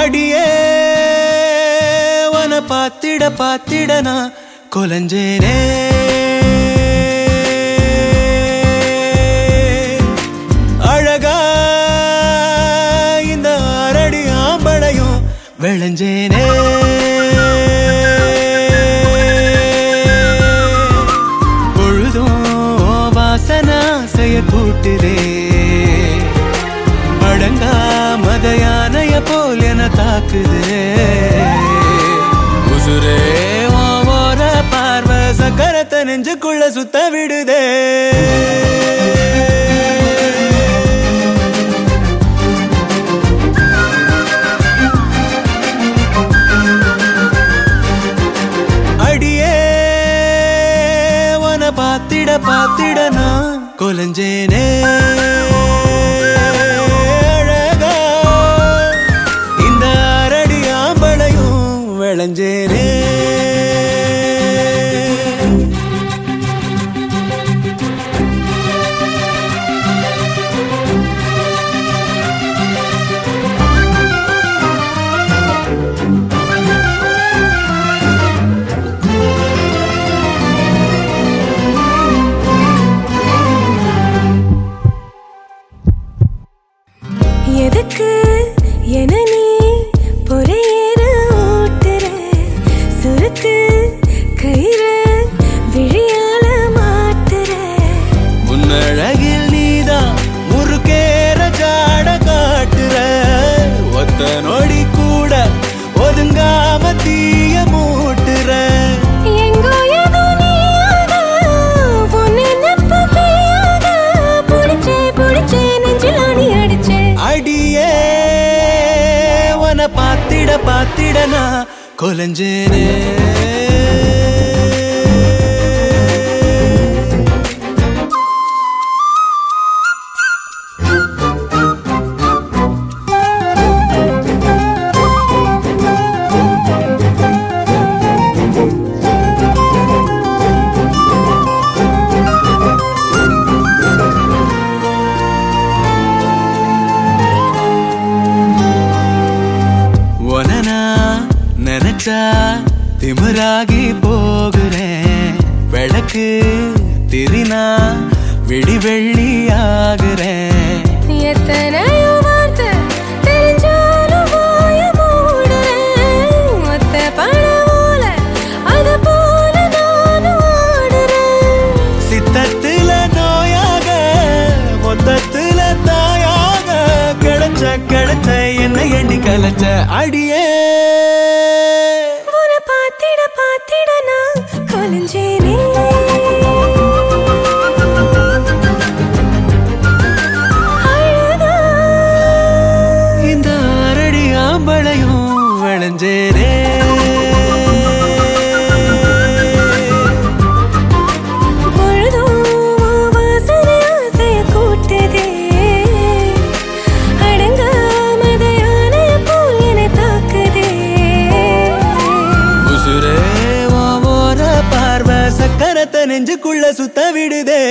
அடியே வன பாத்திட பாத்திட நான் கொலஞ்சேனே. அழகா இந்த அரடி ஆம்பளையும் விளைஞ்சேனே. பொழுதும் கூட்டுதே அடங்கா மத யானைய போல் என தாக்குதே. நெஞ்சுக்குள்ள சுத்த விடுதே. அடியே உன பாத்திட பாத்திட நான் கொலஞ்சேனே. நெஞ்சில் ஆணி அடிச்சே. அடியே உன பாத்திட பாத்திட நான் கொலஞ்சேனே. நினைச்சா திமிராகி போகிறேன் விளக்கு திரினா விடி வெள்ளி ஆகுறேன் எத்தனையோ வார்த்தை தெரிஞ்சாலும் சித்தத்துல நோயாக மொத்தத்துல தாயாக. கிடைச்ச கிடைச்ச என்ன எண்ணி கலைச்ச அடியே. நான் கொலைஞ்சேனே அழகா நெஞ்சுக்குள்ள சுத்த விடுதே.